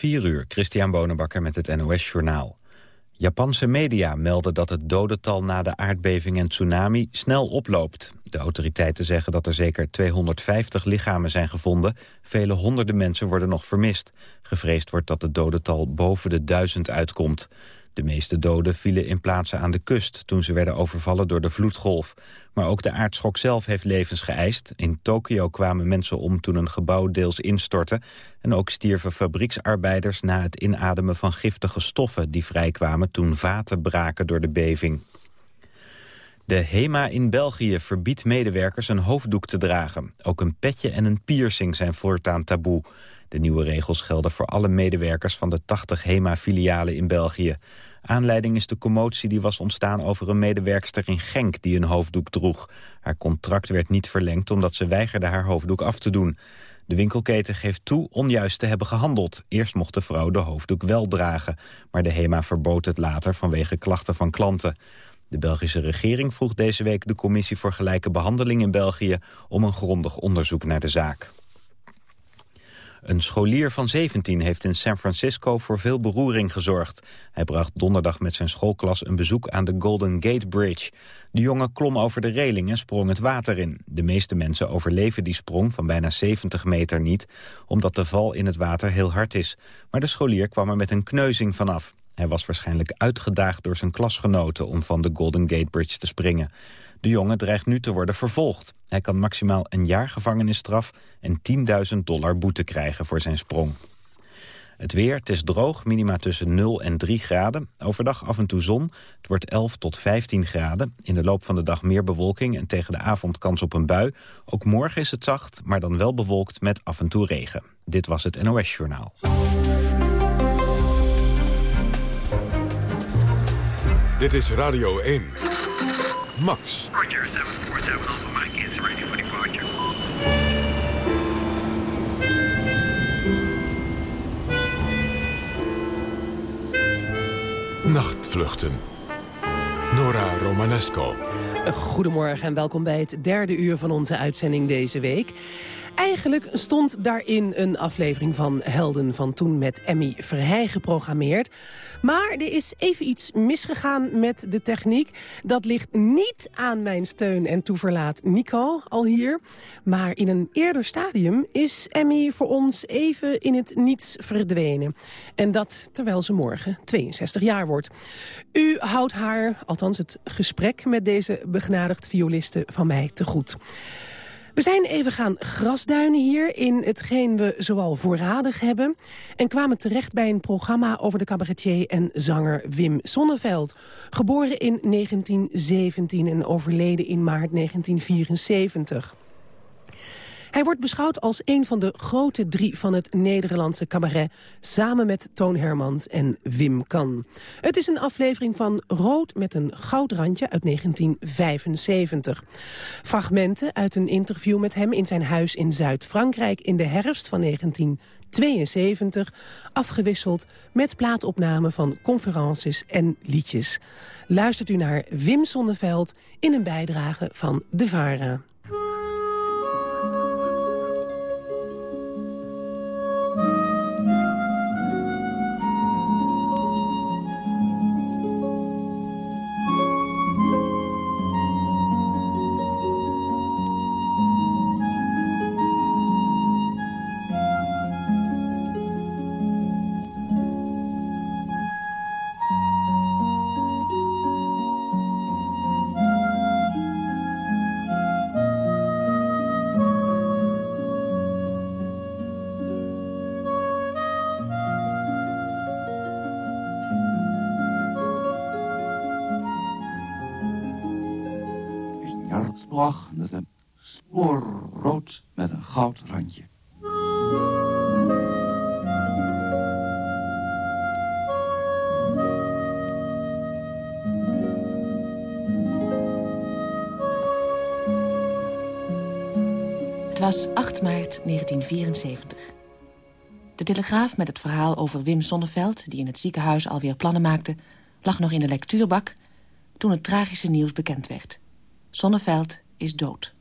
4 uur, Christian Bonenbakker met het NOS Journaal. Japanse media melden dat het dodental na de aardbeving en tsunami snel oploopt. De autoriteiten zeggen dat er zeker 250 lichamen zijn gevonden. Vele honderden mensen worden nog vermist. Gevreesd wordt dat het dodental boven de duizend uitkomt. De meeste doden vielen in plaatsen aan de kust toen ze werden overvallen door de vloedgolf. Maar ook de aardschok zelf heeft levens geëist. In Tokio kwamen mensen om toen een gebouw deels instortte. En ook stierven fabrieksarbeiders na het inademen van giftige stoffen... die vrijkwamen toen vaten braken door de beving. De HEMA in België verbiedt medewerkers een hoofddoek te dragen. Ook een petje en een piercing zijn voortaan taboe. De nieuwe regels gelden voor alle medewerkers van de 80 HEMA-filialen in België. Aanleiding is de commotie die was ontstaan over een medewerkster in Genk die een hoofddoek droeg. Haar contract werd niet verlengd omdat ze weigerde haar hoofddoek af te doen. De winkelketen geeft toe onjuist te hebben gehandeld. Eerst mocht de vrouw de hoofddoek wel dragen, maar de HEMA verbood het later vanwege klachten van klanten. De Belgische regering vroeg deze week de Commissie voor Gelijke Behandeling in België om een grondig onderzoek naar de zaak. Een scholier van 17 heeft in San Francisco voor veel beroering gezorgd. Hij bracht donderdag met zijn schoolklas een bezoek aan de Golden Gate Bridge. De jongen klom over de reling en sprong het water in. De meeste mensen overleven die sprong van bijna 70 meter niet... omdat de val in het water heel hard is. Maar de scholier kwam er met een kneuzing vanaf. Hij was waarschijnlijk uitgedaagd door zijn klasgenoten om van de Golden Gate Bridge te springen. De jongen dreigt nu te worden vervolgd. Hij kan maximaal een jaar gevangenisstraf en 10.000 dollar boete krijgen voor zijn sprong. Het weer, het is droog, minima tussen 0 en 3 graden. Overdag af en toe zon, het wordt 11 tot 15 graden. In de loop van de dag meer bewolking en tegen de avond kans op een bui. Ook morgen is het zacht, maar dan wel bewolkt met af en toe regen. Dit was het NOS Journaal. Dit is Radio 1. Max. Roger, 747 Alpha Mike is ready for departure. Nachtvluchten. Nora Romanesco. Goedemorgen en welkom bij het derde uur van onze uitzending deze week. Eigenlijk stond daarin een aflevering van Helden van Toen met Emmy Verheij geprogrammeerd. Maar er is even iets misgegaan met de techniek. Dat ligt niet aan mijn steun en toeverlaat Nico, al hier. Maar in een eerder stadium is Emmy voor ons even in het niets verdwenen. En dat terwijl ze morgen 62 jaar wordt. U houdt haar, althans het gesprek met deze begnadigd violiste van mij te goed. We zijn even gaan grasduinen hier in hetgeen we zoal voorradig hebben. En kwamen terecht bij een programma over de cabaretier en zanger Wim Sonneveld. Geboren in 1917 en overleden in maart 1974. Hij wordt beschouwd als een van de grote drie van het Nederlandse cabaret... samen met Toon Hermans en Wim Kan. Het is een aflevering van Rood met een goudrandje uit 1975. Fragmenten uit een interview met hem in zijn huis in Zuid-Frankrijk... in de herfst van 1972, afgewisseld met plaatopnamen van conferences en liedjes. Luistert u naar Wim Sonneveld in een bijdrage van De Vara. Spoorrood met een goud randje. Het was 8 maart 1974. De telegraaf met het verhaal over Wim Sonneveld... die in het ziekenhuis alweer plannen maakte... lag nog in de lectuurbak toen het tragische nieuws bekend werd. Sonneveld is dood.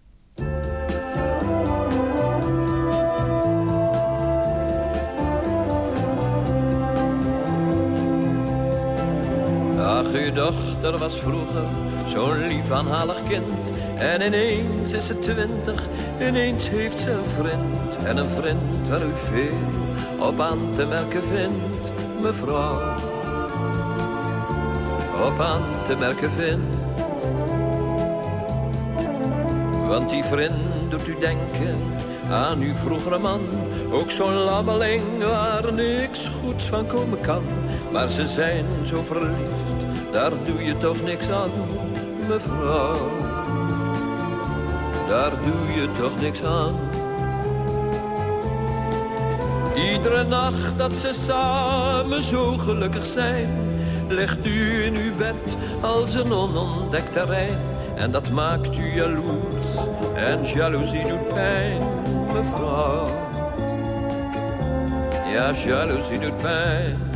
Ach, uw dochter was vroeger zo'n lief aanhalig kind. En ineens is ze twintig, ineens heeft ze een vriend. En een vriend waar u veel op aan te merken vindt, mevrouw. Op aan te merken vindt. Want die vriend doet u denken aan uw vroegere man. Ook zo'n lammeling waar niks goeds van komen kan. Maar ze zijn zo verliefd, daar doe je toch niks aan, mevrouw. Daar doe je toch niks aan. Iedere nacht dat ze samen zo gelukkig zijn, ligt u in uw bed als een onontdekt terrein. En dat maakt u jaloers en jaloezie doet pijn, mevrouw. Ja, jaloezie doet pijn.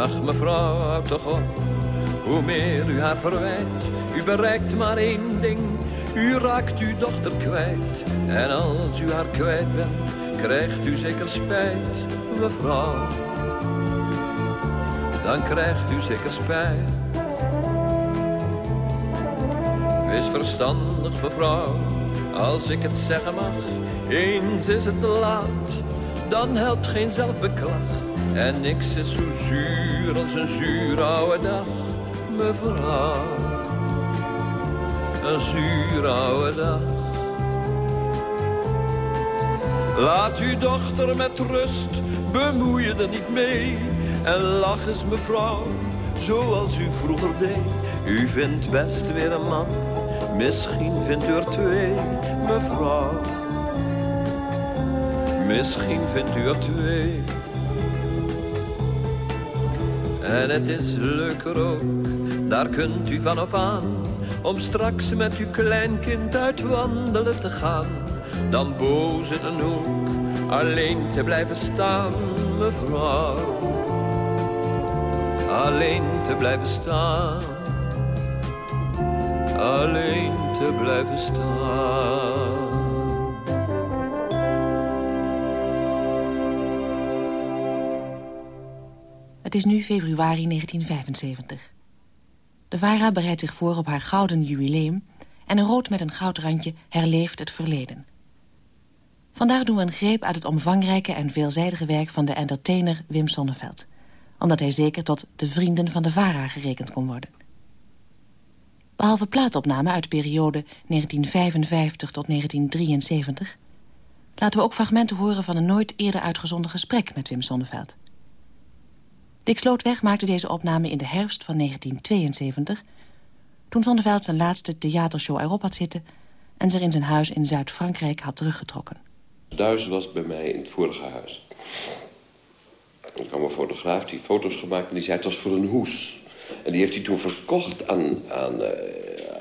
Ach, mevrouw, toch op, hoe meer u haar verwijt. U bereikt maar één ding, u raakt uw dochter kwijt. En als u haar kwijt bent, krijgt u zeker spijt, mevrouw. Dan krijgt u zeker spijt. Wees verstandig, mevrouw, als ik het zeggen mag. Eens is het te laat, dan helpt geen zelfbeklag. En niks is zo zuur als een zuur oude dag, mevrouw. Een zuur oude dag. Laat uw dochter met rust, bemoei je er niet mee. En lach eens mevrouw, zoals u vroeger deed. U vindt best weer een man, misschien vindt u er twee, mevrouw. Misschien vindt u er twee. En het is leuker ook, daar kunt u van op aan. Om straks met uw kleinkind uit wandelen te gaan. Dan boos in een hoek, alleen te blijven staan, mevrouw. Alleen te blijven staan. Alleen te blijven staan. Het is nu februari 1975. De VARA bereidt zich voor op haar gouden jubileum... en een rood met een goudrandje herleeft het verleden. Vandaag doen we een greep uit het omvangrijke en veelzijdige werk... van de entertainer Wim Sonneveld. Omdat hij zeker tot de vrienden van de VARA gerekend kon worden. Behalve plaatopnamen uit de periode 1955 tot 1973... laten we ook fragmenten horen van een nooit eerder uitgezonden gesprek met Wim Sonneveld. Dick Slootweg maakte deze opname in de herfst van 1972... toen Zonneveld zijn laatste theatershow erop had zitten... en zich in zijn huis in Zuid-Frankrijk had teruggetrokken. Thuis was bij mij in het vorige huis. Er kwam een fotograaf, die foto's gemaakt en die zei het was voor een hoes. En die heeft hij toen verkocht aan, aan, uh,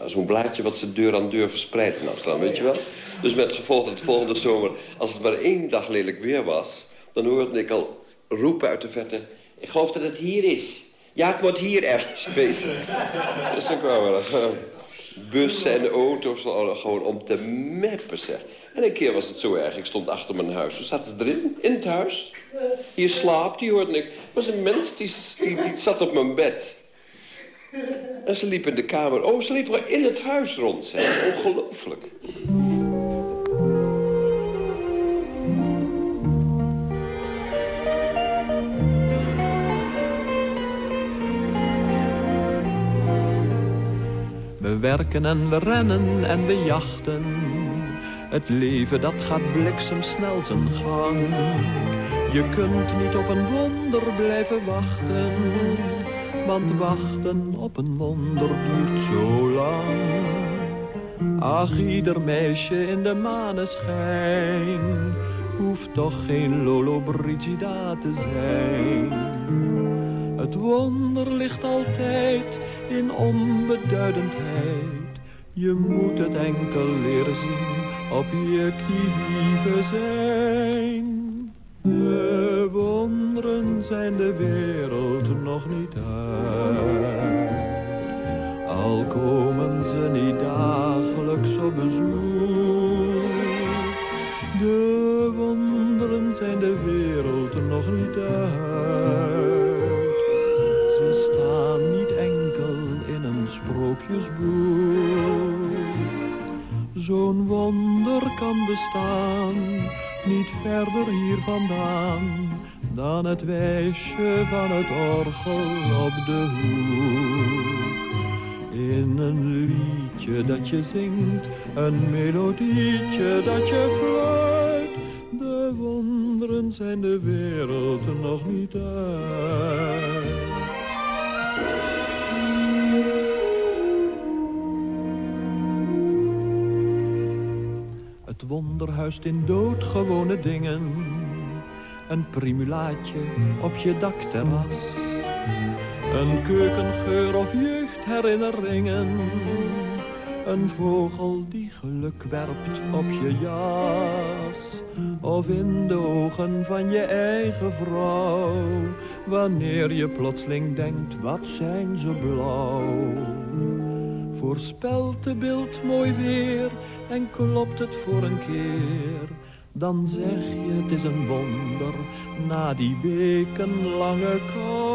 zo'n blaadje wat ze deur aan deur verspreid in weet je wel? Dus met gevolg dat de volgende zomer, als het maar één dag lelijk weer was... dan hoorde ik al roepen uit de verte... Ik geloof dat het hier is. Ja, het moet hier ergens wezen. dus dan kwamen er bussen en auto's gewoon om te meppen, zeg. En een keer was het zo erg, ik stond achter mijn huis. Toen zaten ze erin, in het huis. Hier slaapt, die hoorde ik. Er was een mens, die, die, die zat op mijn bed. En ze liep in de kamer. Oh, ze liep in het huis rond, zeg. Ongelooflijk. We werken en we rennen en we jachten. Het leven dat gaat bliksemsnel zijn gang. Je kunt niet op een wonder blijven wachten. Want wachten op een wonder duurt zo lang. Ach, ieder meisje in de maneschijn hoeft toch geen Lolo Brigida te zijn. Het wonder ligt altijd in onbeduidendheid. Je moet het enkel leren zien, op je kieven zijn. De wonderen zijn de wereld nog niet uit. Al komen ze niet dagelijks op bezoek. De wonderen zijn de wereld nog niet uit. Zo'n wonder kan bestaan, niet verder hier vandaan dan het wijsje van het orgel op de hoek. In een liedje dat je zingt, een melodietje dat je fluit. De wonderen zijn de wereld nog niet uit. Wonder huist in doodgewone dingen. Een primulaatje op je dakterras. Een keukengeur of jeugdherinneringen. Een vogel die geluk werpt op je jas. Of in de ogen van je eigen vrouw. Wanneer je plotseling denkt, wat zijn ze blauw. Voorspelt de beeld mooi weer en klopt het voor een keer. Dan zeg je het is een wonder na die wekenlange kou.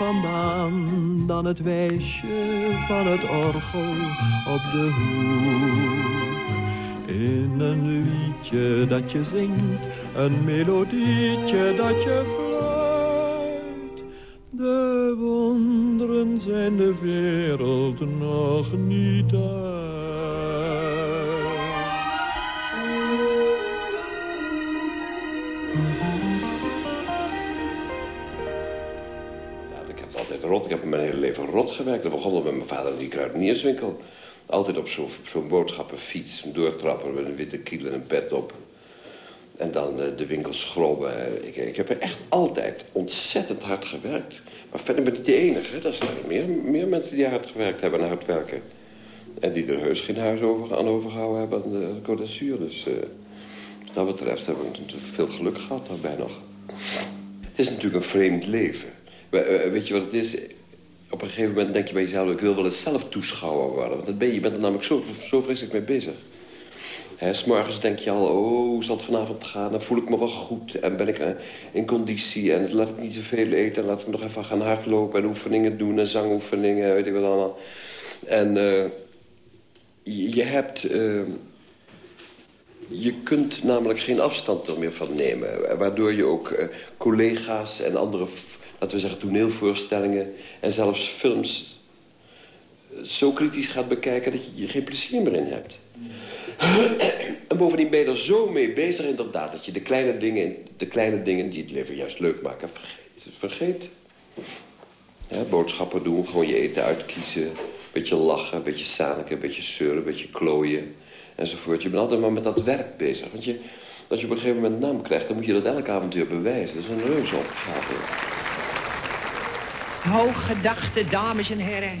Vandaan dan het wijsje van het orgel op de hoek. In een liedje dat je zingt, een melodietje dat je rot gewerkt. Dat begon al met mijn vader in die kruidenierswinkel. Altijd op zo'n zo'n boodschappenfiets, een doortrapper met een witte kiel en een pet op. En dan eh, de winkel schrobben. Ik, ik heb er echt altijd ontzettend hard gewerkt. Maar verder ben ik niet de enige. Er zijn er meer, meer mensen die hard gewerkt hebben en hard werken. En die er heus geen huis over, aan overgehouden hebben aan de Côte. Dus eh, wat dat betreft hebben we natuurlijk veel geluk gehad daarbij nog. Het is natuurlijk een vreemd leven. Eh, Weet je wat het is? Op een gegeven moment denk je bij jezelf... ik wil wel eens zelf toeschouwer worden. Want dat ben je, je bent er namelijk zo, zo vreselijk mee bezig. Hè, s morgens denk je al, oh, zal het vanavond gaan? Dan voel ik me wel goed en ben ik eh, in conditie... en laat ik niet te veel eten en laat ik nog even gaan hardlopen... en oefeningen doen en zangoefeningen, weet ik wat allemaal. En eh, je, hebt... eh, je kunt namelijk geen afstand er meer van nemen. Waardoor je ook collega's en andere, laten we zeggen, toneelvoorstellingen... en zelfs films eh, zo kritisch gaat bekijken dat je er geen plezier meer in hebt. En bovendien ben je er zo mee bezig inderdaad... dat je de kleine dingen, de kleine dingen die het leven juist leuk maken vergeet. Vergeet. Boodschappen doen, gewoon je eten uitkiezen. Een beetje lachen, een beetje zaniken, een beetje zeuren, een beetje klooien. Enzovoort. Je bent altijd maar met dat werk bezig. Want je, als je op een gegeven moment naam krijgt... dan moet je dat elk avond bewijzen. Dat is een reuze opgave. Hooggedachte dames en heren.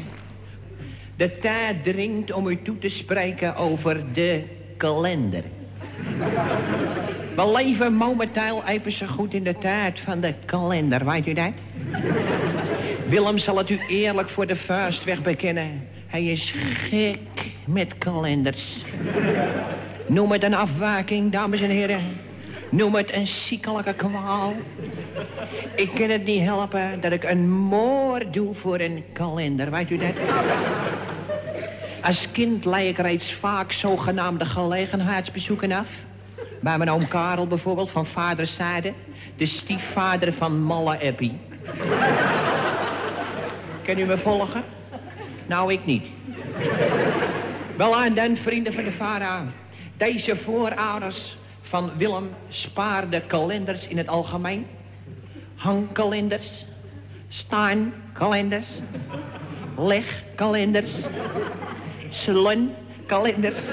De tijd dringt om u toe te spreken over de kalender. We leven momenteel even zo goed in de tijd van de kalender, weet u dat? Willem zal het u eerlijk voor de vuist weg bekennen. Hij is gek met kalenders. Noem het een afwaking, dames en heren. Noem het een ziekelijke kwaal. Ik kan het niet helpen dat ik een moord doe voor een kalender, weet u dat? Als kind leid ik reeds vaak zogenaamde gelegenheidsbezoeken af. Bij mijn oom Karel bijvoorbeeld, van vaderszijde. De stiefvader van Malle Eppie. Kan u me volgen? Nou, ik niet. Wel aan dan, vrienden van de VARA. Deze voorouders van Willem spaarden kalenders in het algemeen. Hangkalenders, staankalenders, legkalenders, salonkalenders,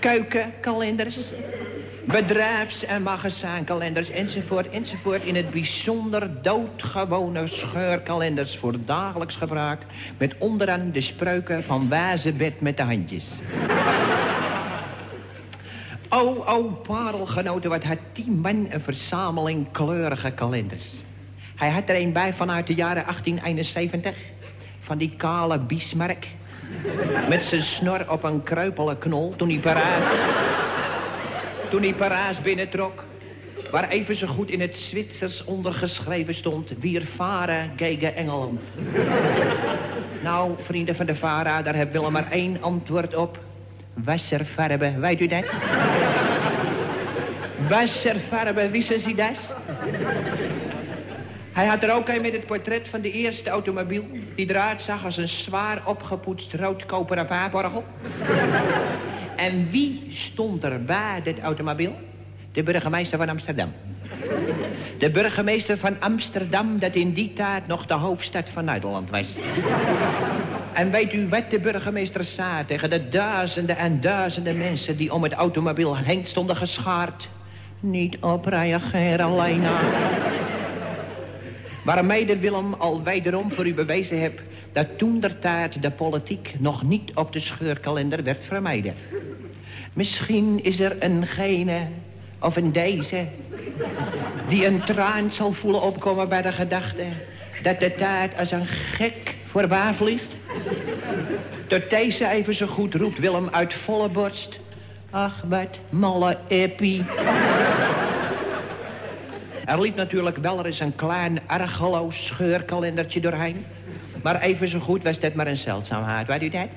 keukenkalenders, bedrijfs- en magazijnkalenders enzovoort enzovoort. In het bijzonder doodgewone scheurkalenders voor dagelijks gebruik. Met onderaan de spreuken van Wazebed met de handjes. O, o, parelgenoten, wat had die man een verzameling kleurige kalenders. Hij had er een bij vanuit de jaren 1871. Van die kale Bismarck. Met zijn snor op een kreupele knol toen hij Parijs... toen hij Parijs binnentrok. Waar even zo goed in het Zwitsers ondergeschreven stond... Wir varen tegen Engeland. nou, vrienden van de VARA, daar hebben Willem maar één antwoord op. Wasserfarbe, weet u dat? Wasserfarbe, wisten ze dat? Hij had er ook een met het portret van de eerste automobiel... die eruit zag als een zwaar opgepoetst roodkoperen paaporgel. en wie stond er bij dit automobiel? De burgemeester van Amsterdam. De burgemeester van Amsterdam, dat in die tijd nog de hoofdstad van Nederland was. En weet u wat de burgemeester zei tegen de duizenden en duizenden mensen... die om het automobiel heen stonden geschaard? Niet reageren, Lena. Waarmee de Willem al wederom voor u bewezen heb... dat toen der tijd de politiek nog niet op de scheurkalender werd vermijden. Misschien is er een gene of een deze... die een traan zal voelen opkomen bij de gedachte... dat de tijd als een gek voorbij vliegt. Tot deze even zo goed roept Willem uit volle borst... Ach, wat malle epi. Er liep natuurlijk wel eens een klein argeloos scheurkalendertje doorheen. Maar even zo goed was dat maar een zeldzaamheid, weet u dat?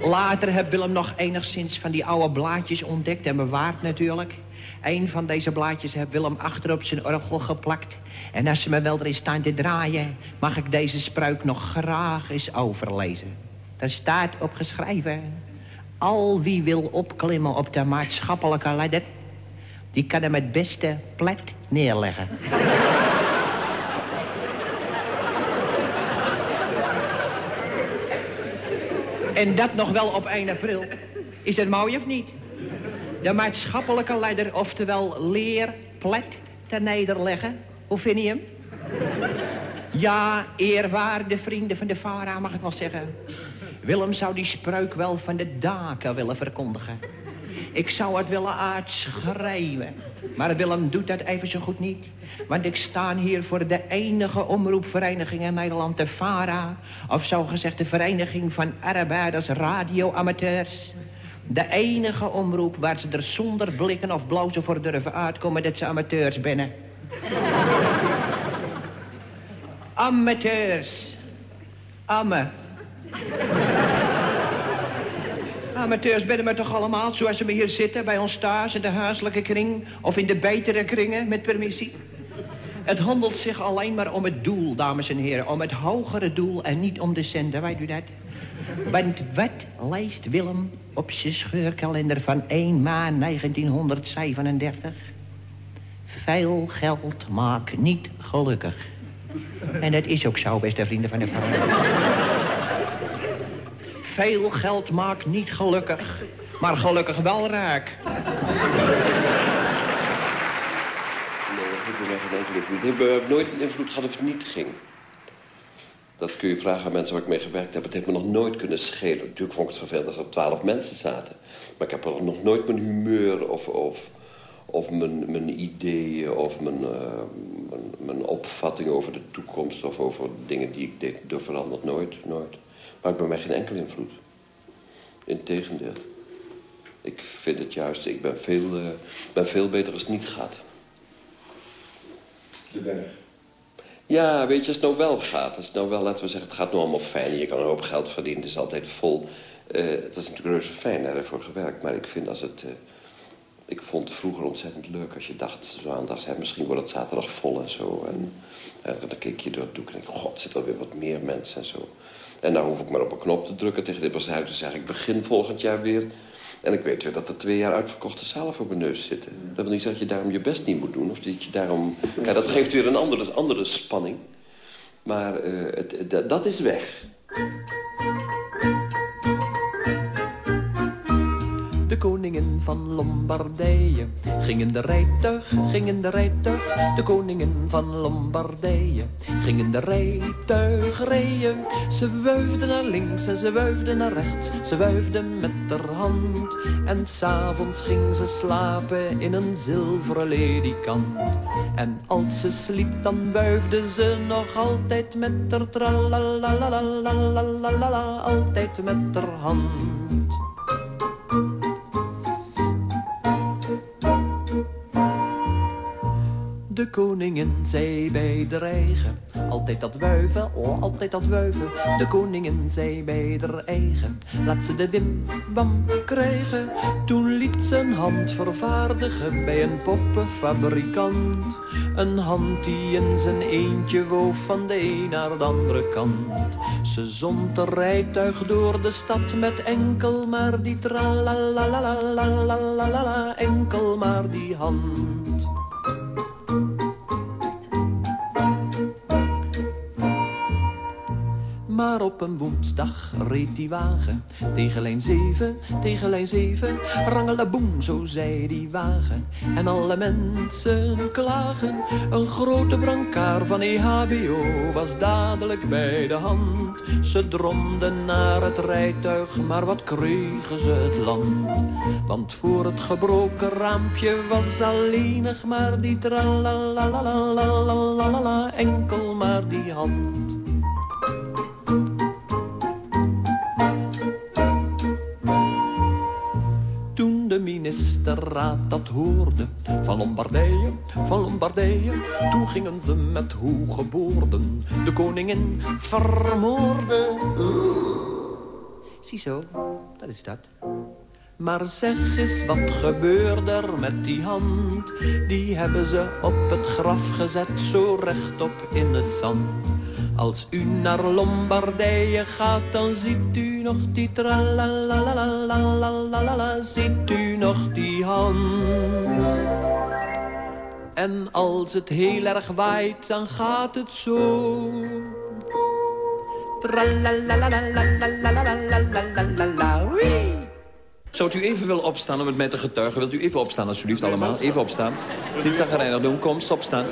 Later heb Willem nog enigszins van die oude blaadjes ontdekt en bewaard natuurlijk. Een van deze blaadjes heb Willem achter op zijn orgel geplakt. En als ze me wel erin staan te draaien, mag ik deze spruik nog graag eens overlezen. Daar staat opgeschreven... Al wie wil opklimmen op de maatschappelijke ladder... die kan hem het beste plat neerleggen. En dat nog wel op 1 april. Is dat mooi of niet? De maatschappelijke leider, oftewel leer plat te nederleggen. Hoe vind je hem? Ja, eerwaarde vrienden van de VARA, mag ik wel zeggen. Willem zou die spreuk wel van de daken willen verkondigen. Ik zou het willen uitschrijven. Maar Willem doet dat even zo goed niet. Want ik sta hier voor de enige omroepvereniging in Nederland, de VARA. Of zo gezegd de Vereniging van Arbeiders Radioamateurs. De enige omroep waar ze er zonder blikken of blozen voor durven uitkomen dat ze amateurs binnen. amateurs. Amme. Amateurs binnen me toch allemaal, zoals ze hier zitten, bij ons thuis in de huiselijke kring... of in de betere kringen, met permissie. Het handelt zich alleen maar om het doel, dames en heren. Om het hogere doel en niet om de centen, weet u dat? Want wat leest Willem op zijn scheurkalender van 1 maart 1937? Veel geld maakt niet gelukkig. En dat is ook zo, beste vrienden van de familie. Veel geld maakt niet gelukkig, maar gelukkig wel raak. Nee, dat heeft nooit een invloed gehad of het niet ging. Dat kun je vragen aan mensen waar ik mee gewerkt heb. Het heeft me nog nooit kunnen schelen. Natuurlijk vond ik het vervelend als er twaalf mensen zaten. Maar ik heb er nog nooit mijn humeur of, of, of mijn, mijn ideeën of mijn, uh, mijn, opvatting over de toekomst... of over dingen die ik deed, veranderd. Nooit, nooit. Maakt bij mij geen enkel invloed. Integendeel. Ik vind het juist, ik ben veel, uh, ben veel beter als het niet gaat. De berg. Ja, weet je, als het nou wel gaat. Als het nou wel, laten we zeggen, het gaat nu allemaal fijn. Je kan een hoop geld verdienen, het is altijd vol. Uh, het is natuurlijk reuze fijn, ervoor gewerkt. Maar ik vind als het... Uh, ik vond het vroeger ontzettend leuk als je dacht, zo aan dacht, misschien wordt het zaterdag vol en zo. En, en dan keek je door het doek en denk god, zit er weer wat meer mensen en zo. En dan hoef ik maar op een knop te drukken tegen dit te zeggen... ik begin volgend jaar weer. En ik weet weer dat er twee jaar uitverkochte zalen voor mijn neus zitten. Dat wil niet zeggen dat je daarom je best niet moet doen. Of dat je daarom... Ja, dat geeft weer een andere, andere spanning. Maar uh, het, dat is weg. De koningin van Lombardije ging in de rijtuig, ging in de rijtuig. De koningin van Lombardije ging in de rijtuig rijden. Ze wuifde naar links en ze wuifde naar rechts. Ze wuifde met haar hand. En s'avonds ging ze slapen in een zilveren ledikant. En als ze sliep dan wuifde ze nog altijd met haar tralalalalalalala, altijd met haar hand. De koningin zei bij de eigen, altijd dat wuiven, oh altijd dat wuiven. De koningin zei bij de eigen, laat ze de wim bam krijgen. Toen liet ze een hand vervaardigen bij een poppenfabrikant. Een hand die in zijn eentje woof van de een naar de andere kant. Ze zond een rijtuig door de stad met enkel maar die tralalalalalalala, enkel maar die hand. Maar op een woensdag reed die wagen tegen lijn zeven, tegen lijn zeven. Rangeleboem, zo zei die wagen. En alle mensen klagen. Een grote brancard van EHBO was dadelijk bij de hand. Ze dromden naar het rijtuig, maar wat kregen ze het land. Want voor het gebroken raampje was alleen nog maar die tralalalalalalala, enkel maar die hand. Toen de ministerraad dat hoorde van Lombardije, van Lombardije, toen gingen ze met hoge boorden de koningin vermoorden. Ziezo, dat is dat. Maar zeg eens, wat gebeurde er met die hand? Die hebben ze op het graf gezet, zo rechtop in het zand. Als u naar Lombardije gaat, dan ziet u nog die tralalalalalalala, ziet u nog die hand. En als het heel erg waait, dan gaat het zo. Zou u even willen opstaan om het met te getuigen? Wilt u even opstaan, alsjeblieft, allemaal? Even opstaan. Niet zagrijnig doen. Kom, opstaan.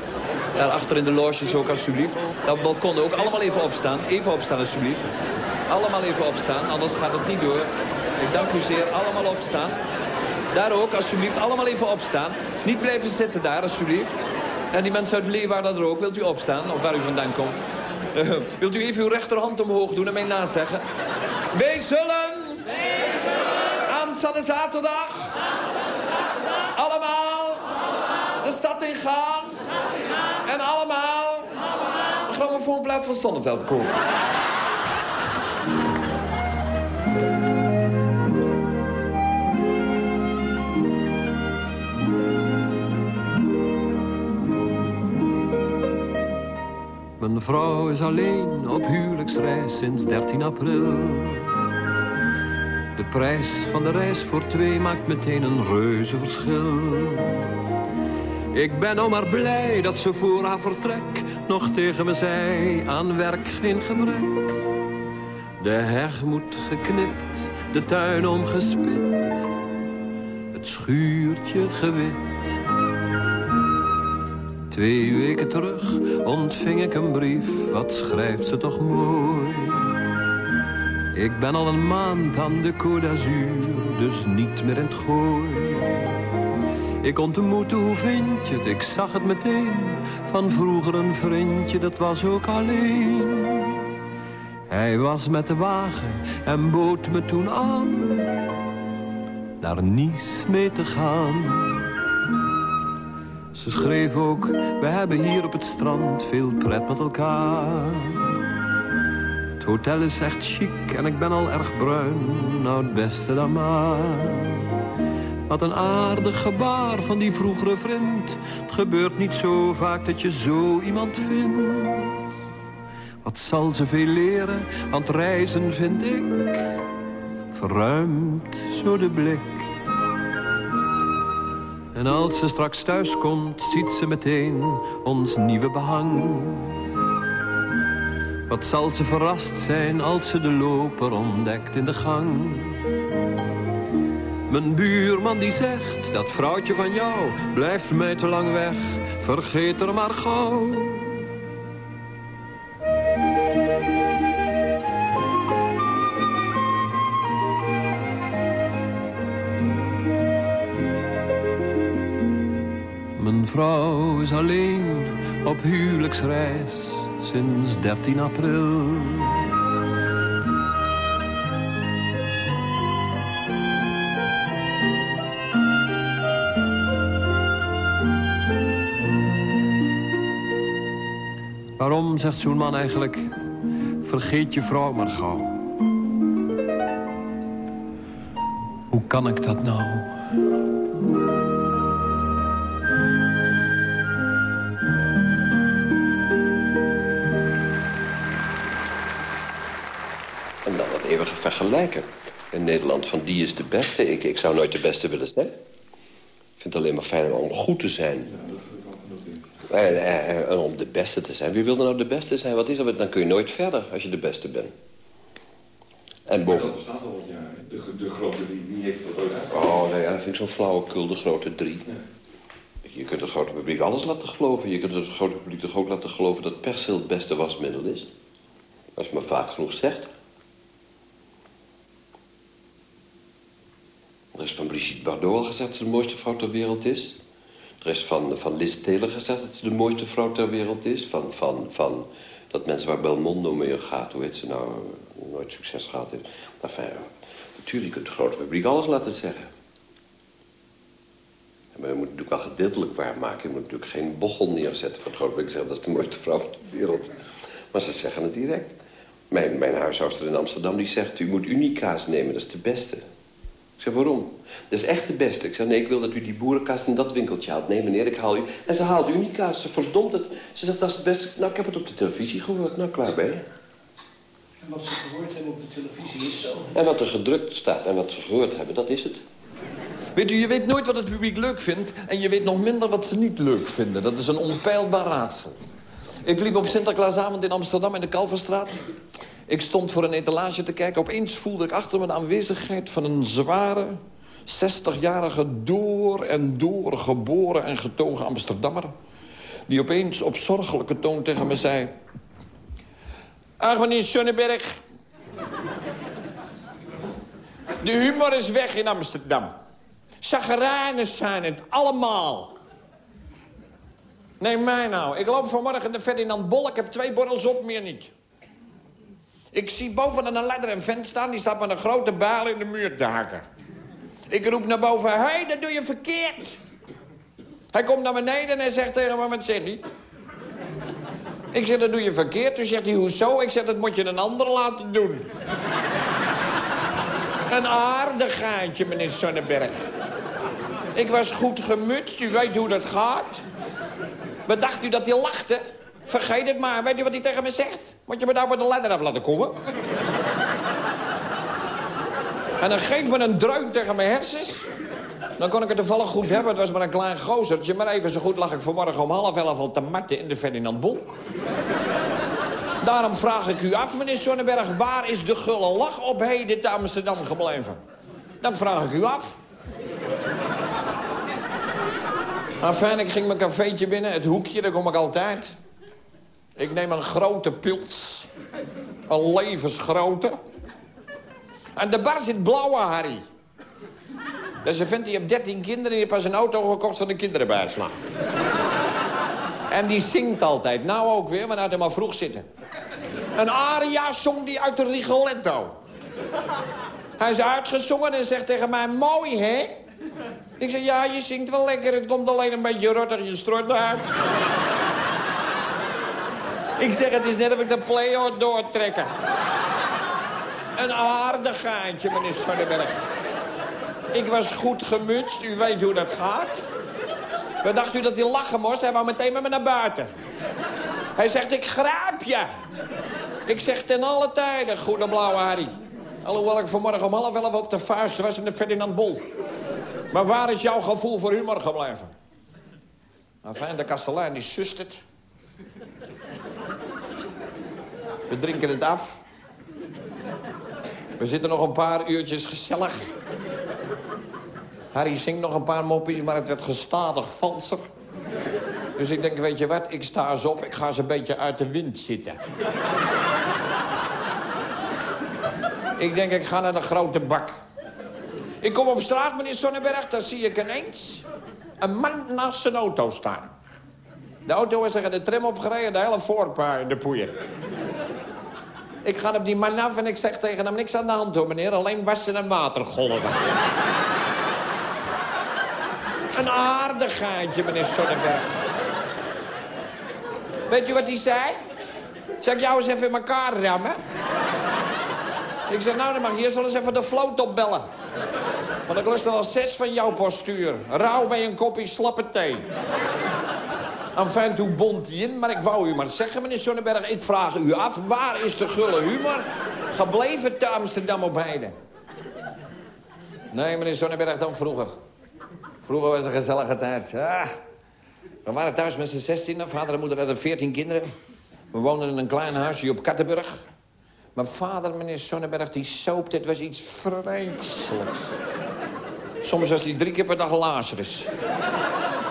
Daar achter in de loges ook alsjeblieft. Het balkon ook. Allemaal even opstaan. Even opstaan alsjeblieft. Allemaal even opstaan, anders gaat het niet door. Ik dank u zeer. Allemaal opstaan. Daar ook, alsjeblieft. Allemaal even opstaan. Niet blijven zitten daar, alsjeblieft. En die mensen uit Leeuwarden er ook. Wilt u opstaan, of waar u vandaan komt? Uh, wilt u even uw rechterhand omhoog doen en mij nazeggen? Wij zullen... Aanstaande zaterdag... Allemaal... De stad in gaan... En allemaal... Een grammofoonplaat van Sonneveld kopen. Mijn vrouw is alleen op huwelijksreis sinds 13 april. De prijs van de reis voor twee maakt meteen een reuze verschil. Ik ben nou maar blij dat ze voor haar vertrek nog tegen me zei, aan werk geen gebrek. De heg moet geknipt, de tuin omgespit, het schuurtje gewit. Twee weken terug ontving ik een brief, wat schrijft ze toch mooi. Ik ben al een maand aan de Côte d'Azur, dus niet meer in het gooi. Ik ontmoette, hoe vind je het? Ik zag het meteen. Van vroeger een vriendje, dat was ook alleen. Hij was met de wagen en bood me toen aan. Naar Nice mee te gaan. Ze schreef ook, we hebben hier op het strand veel pret met elkaar. Het hotel is echt chic en ik ben al erg bruin. Nou, het beste dan maar. Wat een aardig gebaar van die vroegere vriend. Het gebeurt niet zo vaak dat je zo iemand vindt. Wat zal ze veel leren, want reizen vind ik verruimt zo de blik. En als ze straks thuis komt, ziet ze meteen ons nieuwe behang. Wat zal ze verrast zijn als ze de loper ontdekt in de gang. Mijn buurman die zegt, dat vrouwtje van jou blijft mij te lang weg. Vergeet er maar gauw. Mijn vrouw is alleen op huwelijksreis sinds 13 april. Waarom, zegt zo'n man eigenlijk, vergeet je vrouw maar gauw. Hoe kan ik dat nou? En dan dat eeuwige vergelijken. In Nederland van die is de beste. Ik, ik zou nooit de beste willen zijn. Ik vind het alleen maar fijn om goed te zijn. En, en, en om de beste te zijn. Wie wil er nou de beste zijn? Wat is dat? Dan kun je nooit verder als je de beste bent. En boven... Dat bestaat al. De, de grote die, die heeft dat ooit. Oh, nou ja, dat vind ik zo'n flauwekul, de grote drie. Je kunt het grote publiek alles laten geloven. Je kunt het grote publiek toch ook laten geloven dat perceel het beste wasmiddel is. Als je maar vaak genoeg zegt. Er is van Brigitte Bardot al gezegd dat ze de mooiste vrouw ter wereld is. Er is van, van Liz gezegd dat ze de mooiste vrouw ter wereld is. Van, van, van dat mensen waar Belmondo mee gaat, hoe heet ze nou, nooit succes gehad heeft. Natuurlijk, je kunt het grote publiek alles laten zeggen. Maar je moet het natuurlijk wel gedeeltelijk waarmaken. Je moet natuurlijk geen bochel neerzetten van het grote publiek. Zeggen, dat is de mooiste vrouw ter wereld. Maar ze zeggen het direct. Mijn, mijn huishoudster in Amsterdam die zegt, u moet unica's nemen, dat is de beste. Ik zeg, waarom? Dat is echt de beste. Ik zeg, nee, ik wil dat u die boerenkaas in dat winkeltje haalt. Nee, meneer, ik haal u. En ze haalt unica's, ze verdomt het. Ze zegt, dat is het beste. Nou, ik heb het op de televisie gehoord. Nou, klaar bij. En wat ze gehoord hebben op de televisie is zo. En wat er gedrukt staat en wat ze gehoord hebben, dat is het. Weet u, je weet nooit wat het publiek leuk vindt... en je weet nog minder wat ze niet leuk vinden. Dat is een onpeilbaar raadsel. Ik liep op Sinterklaasavond in Amsterdam in de Kalverstraat. Ik stond voor een etalage te kijken. Opeens voelde ik achter me de aanwezigheid van een zware... 60-jarige door en door geboren en getogen Amsterdammer... die opeens op zorgelijke toon tegen me zei... Ach, meneer Schöneberg. De humor is weg in Amsterdam. Chagrijnen zijn het, allemaal. Nee, mij nou. Ik loop vanmorgen de Ferdinand Bol. Ik heb twee borrels op, meer niet. Ik zie boven een ladder een vent staan. Die staat met een grote baal in de muur te hakken. Ik roep naar boven. Hé, dat doe je verkeerd. Hij komt naar beneden en hij zegt tegen me, wat zeg hij? Ik zeg, dat doe je verkeerd. Toen zegt hij, hoezo? Ik zeg, dat moet je een ander laten doen. een aardigheidje, meneer Sonnenberg. Ik was goed gemutst, u weet hoe dat gaat. Wat dacht u dat hij lachte? Vergeet het maar. Weet u wat hij tegen me zegt? Moet je me daar voor de ladder af laten komen? en dan geeft me een dreun tegen mijn hersens. Dan kon ik het toevallig goed hebben. Het was maar een klein gozertje. Maar even zo goed lag ik vanmorgen om half elf al te matten in de Ferdinand Bol. Daarom vraag ik u af, meneer Sonnenberg... waar is de gulle lach op heden te Amsterdam gebleven? Dat vraag ik u af. Enfin, ik ging mijn cafeetje binnen, het hoekje, daar kom ik altijd. Ik neem een grote pils. Een levensgrote. En de bar zit blauwe Harry. Dat is een vent die heeft 13 kinderen en die pas een auto gekocht van de kinderenbijslag. en die zingt altijd. Nou ook weer, maar laat hem maar vroeg zitten. Een aria zong die uit de Rigoletto. Hij is uitgezongen en zegt tegen mij, mooi hè? Ik zeg, ja, je zingt wel lekker. Het komt alleen een beetje rottig je strot uit. Ik zeg, het is net of ik de play doortrekken. Een aardig gaatje, meneer Sonnenberg. Ik was goed gemutst, u weet hoe dat gaat. Wat dacht u dat hij lachen moest? Hij wou meteen met me naar buiten. Hij zegt, ik grijp je. Ik zeg ten alle tijden, goede blauwe Harry. Alhoewel ik vanmorgen om half elf op de vuist was in de Ferdinand Bol. Maar waar is jouw gevoel voor humor gebleven? Enfin, de kastelein die sust het. We drinken het af. We zitten nog een paar uurtjes gezellig. Harry zingt nog een paar moppies, maar het werd gestadig valser. Dus ik denk, weet je wat, ik sta eens op, ik ga eens een beetje uit de wind zitten. ik denk, ik ga naar de grote bak. Ik kom op straat, meneer Sonneberg, daar zie ik ineens... een man naast zijn auto staan. De auto is tegen de tram opgereden, de hele voorpaar in de poeier. Ik ga op die man af en ik zeg tegen hem niks aan de hand hoor, meneer. Alleen wassen en watergolven. Een aardigheidje, meneer Sonnenberg. Weet u wat hij zei? Zeg jou eens even in elkaar rammen? Ik zeg, nou, dan mag je eerst wel eens even de float opbellen. Want ik lust al zes van jouw postuur. Rauw bij een kopje slappe thee. Enfin, hoe bond hij in, maar ik wou u maar zeggen, meneer Sonnenberg... ik vraag u af, waar is de gulle humor gebleven te Amsterdam op Heide? Nee, meneer Sonnenberg, dan vroeger. Vroeger was het een gezellige tijd. Ah, we waren thuis met z'n zestien. Vader en moeder hadden veertien kinderen. We woonden in een klein huisje op Kattenburg. Mijn vader, meneer Sonnenberg, die soap, dit was iets vreselijks. Soms was hij drie keer per dag Lazarus.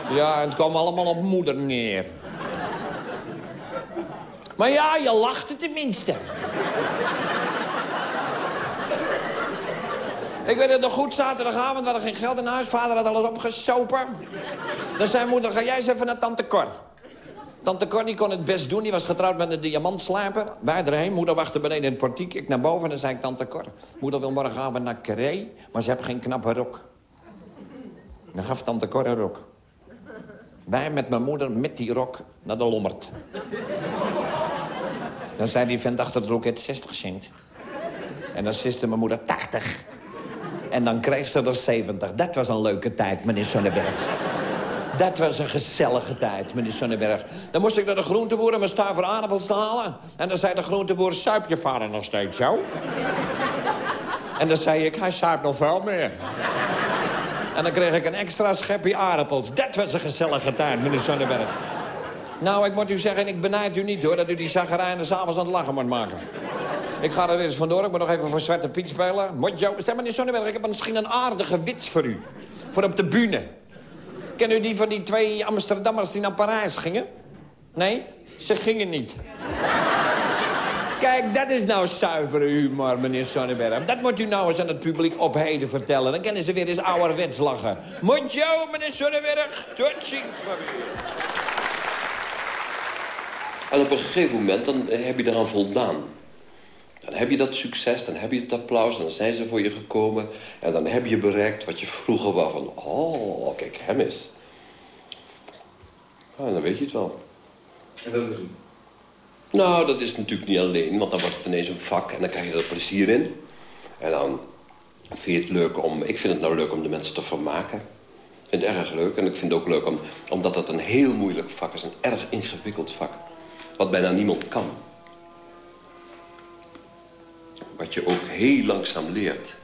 Ja, het kwam allemaal op moeder neer. Maar ja, je lachte tenminste. Ik weet het nog goed, zaterdagavond, hadden geen geld in huis. Vader had alles opgesopen. Dan zei moeder, ga jij eens even naar tante Cor. Tante Cor die kon het best doen, die was getrouwd met een diamantslijper. Wij erheen, moeder wachtte beneden in het portiek. Ik naar boven en dan zei ik, tante Cor... moeder wil morgenavond naar Carré, maar ze heeft geen knappe rok. Dan gaf tante Cor een rok. Wij met mijn moeder met die rok naar de lommerd. Dan zei die vent achter het loket 60 cent. En dan siste mijn moeder 80. En dan kreeg ze er 70. Dat was een leuke tijd, meneer Sonneberg. Dat was een gezellige tijd, meneer Sonneberg. Dan moest ik naar de groenteboer om mijn stuiver aardappels te halen. En dan zei de groenteboer, suip je vader nog steeds zo? en dan zei ik, hij suipt nog veel meer. En dan kreeg ik een extra schepje aardappels. Dat was een gezellige tijd, meneer Sonneberg. Nou, ik moet u zeggen, ik benijd u niet hoor... dat u die zaggerijnen s'avonds aan het lachen moet maken. Ik ga er eens vandoor, ik moet nog even voor Zwarte Piet spelen. Moet jou... Zeg, meneer Sonneberg, ik heb misschien een aardige wits voor u. Voor op de bühne. Ken u die van die twee Amsterdammers die naar Parijs gingen? Nee, ze gingen niet. Kijk, dat is nou zuivere humor, meneer Sonneberg. Dat moet u nou eens aan het publiek op heden vertellen. Dan kunnen ze weer eens ouderwets lachen. Moet jou, meneer Sonneberg. Tot ziens. En op een gegeven moment dan heb je eraan voldaan. Dan heb je dat succes, dan heb je het applaus, dan zijn ze voor je gekomen... en dan heb je bereikt wat je vroeger was van... oh, kijk, hem eens. Nou, dan weet je het wel. En dat is Nou, dat is natuurlijk niet alleen, want dan wordt het ineens een vak... en dan krijg je er plezier in. En dan vind je het leuk om... Ik vind het nou leuk om de mensen te vermaken. Ik vind het erg leuk en ik vind het ook leuk om, omdat het een heel moeilijk vak is. Een erg ingewikkeld vak. Wat bijna niemand kan. Wat je ook heel langzaam leert.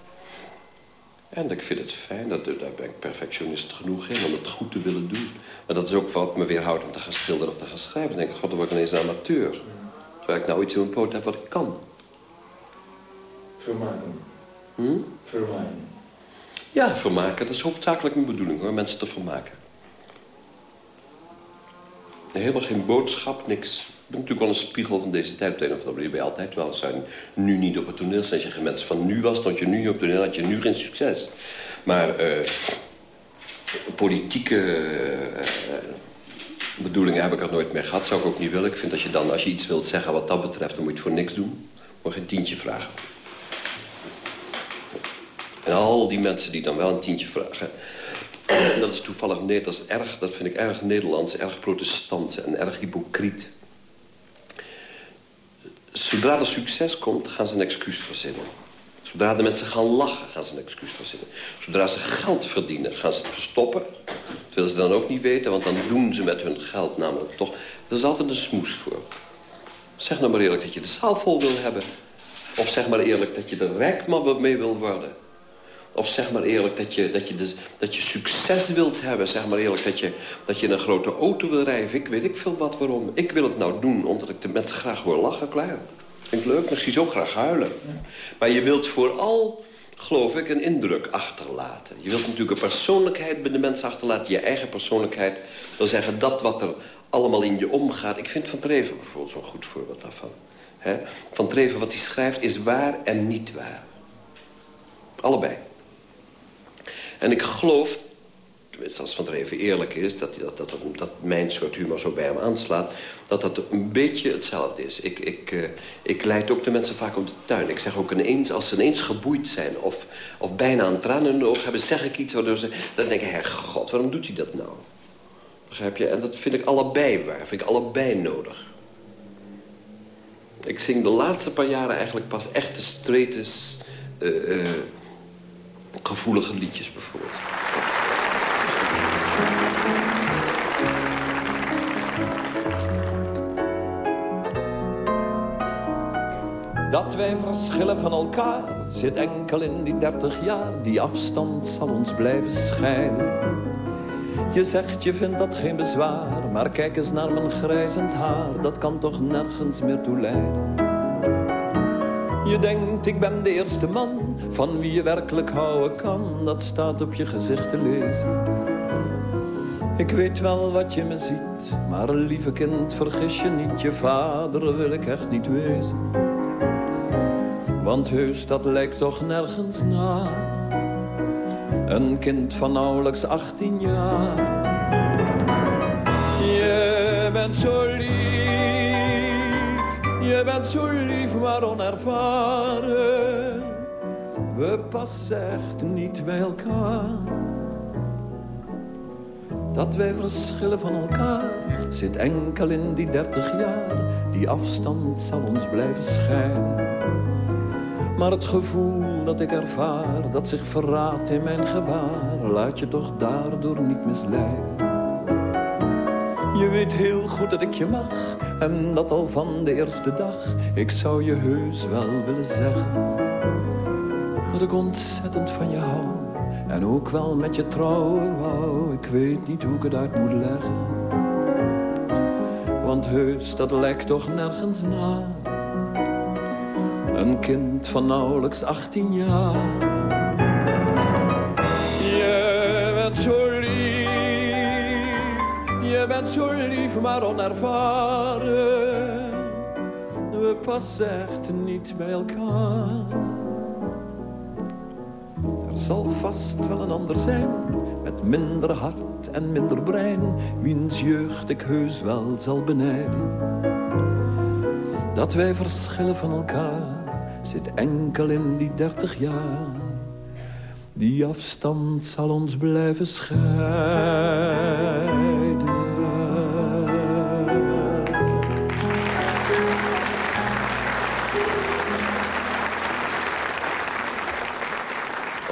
En ik vind het fijn, dat, daar ben ik perfectionist genoeg in, om het goed te willen doen. Maar dat is ook wat me weerhoudt om te gaan schilderen of te gaan schrijven. Dan denk ik, god, dan word ik ineens een amateur. Terwijl ik nou iets in mijn poot heb wat ik kan. Vermaken. Hm? Vermaken. Ja, vermaken, dat is hoofdzakelijk mijn bedoeling hoor, mensen te vermaken. Nee, helemaal geen boodschap, niks. Ik ben natuurlijk wel een spiegel van deze tijd. Op de een of andere manier ben je altijd wel. Zijn nu niet op het toneel. Als je geen mensen van nu was, stond je nu op het toneel, had je nu geen succes. Maar eh, politieke eh, bedoelingen heb ik er nooit meer gehad. Zou ik ook niet willen. Ik vind dat je dan, als je iets wilt zeggen wat dat betreft, dan moet je het voor niks doen. Moet je een tientje vragen. En al die mensen die dan wel een tientje vragen... En dat is toevallig nee, dat is erg, dat vind ik erg Nederlands, erg protestant en erg hypocriet. Zodra er succes komt, gaan ze een excuus verzinnen. Zodra de mensen gaan lachen, gaan ze een excuus verzinnen. Zodra ze geld verdienen, gaan ze het verstoppen. Dat ze dan ook niet weten, want dan doen ze met hun geld namelijk toch... Er is altijd een smoes voor. Zeg nou maar eerlijk dat je de zaal vol wil hebben. Of zeg maar eerlijk dat je er rijk mee wil worden. Of zeg maar eerlijk dat je, dat je, dat je succes wilt hebben. Zeg maar eerlijk dat je, dat je een grote auto wil rijden. Ik weet ik veel wat waarom. Ik wil het nou doen omdat ik de mensen graag wil lachen. Klaar. Vind ik leuk. Misschien ook graag huilen. Maar je wilt vooral geloof ik, een indruk achterlaten. Je wilt natuurlijk een persoonlijkheid bij de mensen achterlaten. Je eigen persoonlijkheid wil zeggen dat wat er allemaal in je omgaat. Ik vind Van Treven bijvoorbeeld zo'n goed voorbeeld daarvan. Van Treven, wat hij schrijft, is waar en niet waar. Allebei. En ik geloof, tenminste als Van Treven eerlijk is... Dat, dat, dat, dat mijn soort humor zo bij hem aanslaat... dat dat een beetje hetzelfde is. Ik, ik, uh, ik leid ook de mensen vaak om de tuin. Ik zeg ook ineens, als ze ineens geboeid zijn... of, of bijna een traan in oog hebben, zeg ik iets waardoor ze... dan denk ik, god, waarom doet hij dat nou? Begrijp je? En dat vind ik allebei waar. Vind ik allebei nodig. Ik zing de laatste paar jaren eigenlijk pas echte streetes... Uh, uh, gevoelige liedjes bijvoorbeeld. Dat wij verschillen van elkaar zit enkel in die dertig jaar. Die afstand zal ons blijven scheiden. Je zegt je vindt dat geen bezwaar, maar kijk eens naar mijn grijzend haar. Dat kan toch nergens meer toe leiden. Je denkt ik ben de eerste man van wie je werkelijk houden kan. Dat staat op je gezicht te lezen. Ik weet wel wat je me ziet, maar lieve kind vergis je niet. Je vader wil ik echt niet wezen. Want heus dat lijkt toch nergens na. Een kind van nauwelijks 18 jaar. Je bent zo lief, je bent zo lief maar onervaren. We passen echt niet bij elkaar. Dat wij verschillen van elkaar zit enkel in die dertig jaar. Die afstand zal ons blijven scheiden. Maar het gevoel dat ik ervaar, dat zich verraadt in mijn gebaar, laat je toch daardoor niet misleiden. Je weet heel goed dat ik je mag, en dat al van de eerste dag. Ik zou je heus wel willen zeggen, dat ik ontzettend van je hou. En ook wel met je trouwen wou, ik weet niet hoe ik het uit moet leggen. Want heus, dat lijkt toch nergens na. Een kind van nauwelijks 18 jaar. Je bent zo lief, je bent zo lief maar onervaren. We passen echt niet bij elkaar. Er zal vast wel een ander zijn, met minder hart en minder brein, wiens jeugd ik heus wel zal benijden. Dat wij verschillen van elkaar zit enkel in die dertig jaar. Die afstand zal ons blijven scheiden.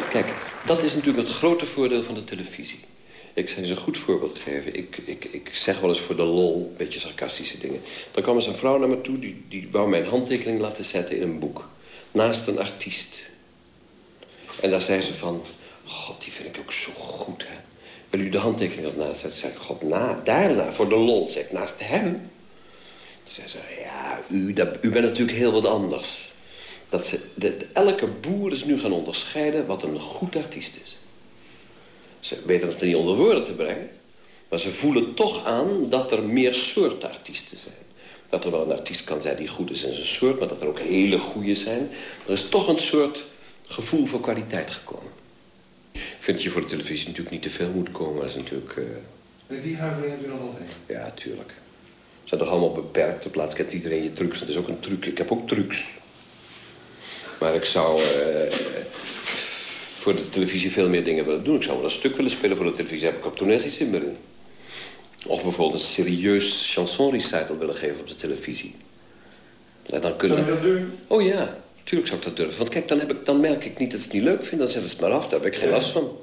Kijk, dat is natuurlijk het grote voordeel van de televisie. Ik zal je een goed voorbeeld geven. Ik, ik, ik zeg wel eens voor de lol, een beetje sarcastische dingen. Dan kwam eens een vrouw naar me toe, die, die wou mijn handtekening laten zetten in een boek naast een artiest. En daar zei ze van, god, die vind ik ook zo goed, hè. Wil u de handtekening naast zetten? Zei ik, god, na, daarna, voor de lol, zeg ik, naast hem. Toen zei ze, ja, u, dat, u bent natuurlijk heel wat anders. Dat ze, elke boer is nu gaan onderscheiden wat een goed artiest is. Ze weten het niet onder woorden te brengen. Maar ze voelen toch aan dat er meer soorten artiesten zijn. Dat er wel een artiest kan zijn die goed is in zijn soort... maar dat er ook hele goede zijn. Er is toch een soort gevoel voor kwaliteit gekomen. Ik vind dat je voor de televisie natuurlijk niet te veel moet komen. Dat is natuurlijk... Uh... Die huiveling hebt u nog wel heen? Ja, tuurlijk. Ze zijn toch allemaal beperkt. Op laatst kent iedereen je trucs. Het is ook een truc. Ik heb ook trucs. Maar ik zou... Uh, voor de televisie veel meer dingen willen doen. Ik zou wel een stuk willen spelen voor de televisie. Daar heb ik ook toneel geen zin meer in. Of bijvoorbeeld een serieus chanson recital willen geven op de televisie. Ja, dan kunnen... Zou je dat doen? Oh ja, tuurlijk zou ik dat durven. Want kijk, dan, heb ik, dan merk ik niet dat ze het niet leuk vinden. Dan zetten ze het maar af, daar heb ik geen last van.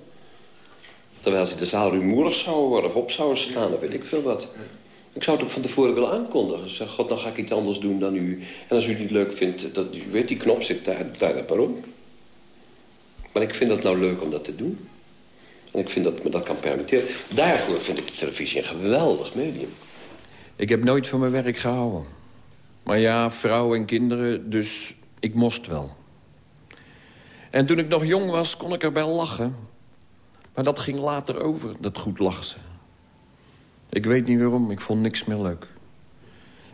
Terwijl ze de zaal rumoerig zouden worden of op zouden staan, dan weet ik veel wat. Ik zou het ook van tevoren willen aankondigen. Zeg, god, dan ga ik iets anders doen dan u. En als u het niet leuk vindt, dat, u weet, die knop zit daar, daar waarom. Maar ik vind het nou leuk om dat te doen. En ik vind dat me dat kan permitteren. Daarvoor vind ik de televisie een geweldig medium. Ik heb nooit van mijn werk gehouden. Maar ja, vrouw en kinderen, dus ik moest wel. En toen ik nog jong was, kon ik erbij lachen. Maar dat ging later over, dat goed lachen. Ik weet niet waarom, ik vond niks meer leuk.